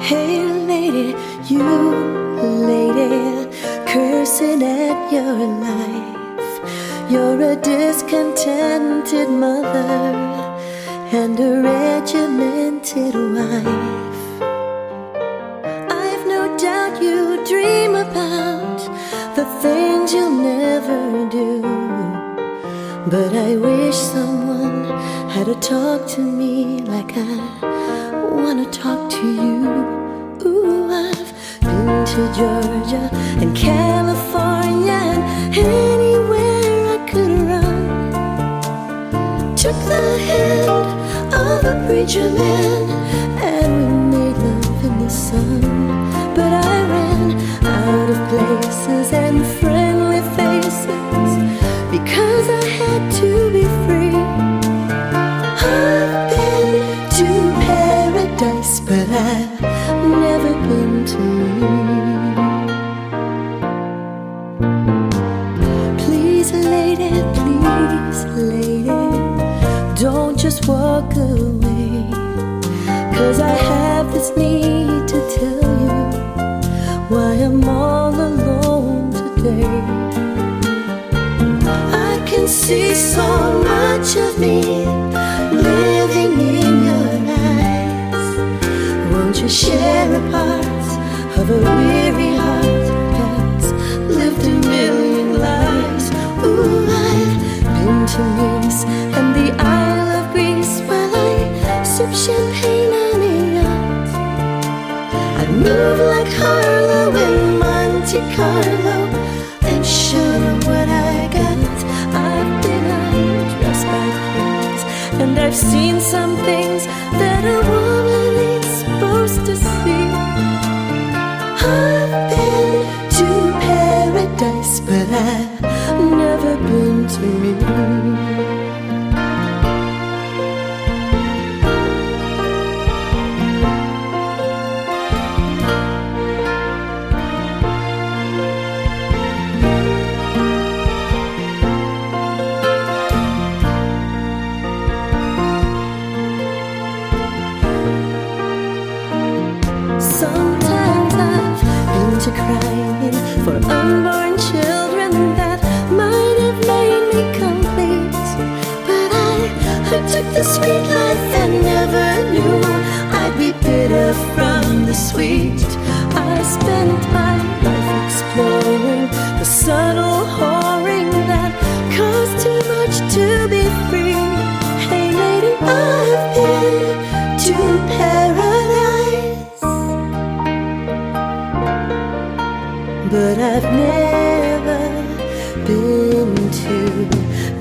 Hey, lady, you lady, cursing at your life. You're a discontented mother and a regimented wife. I've no doubt you dream about the things you'll never do. But I wish someone had to talk to me like I wanna talk to you. Ooh, I've been to Georgia and California and anywhere I could run. Took the hand of a preacher man and we made love in the sun. But I ran don't just walk away. Cause I have this need to tell you why I'm all alone today. I can see so much of me And what I got. I've been undressed by and I've seen some things that a woman for unborn children that might have made me complete. But I, I took the sweet life and never knew I'd be bitter from the sweet. I spent my life exploring the subtle but I've never been to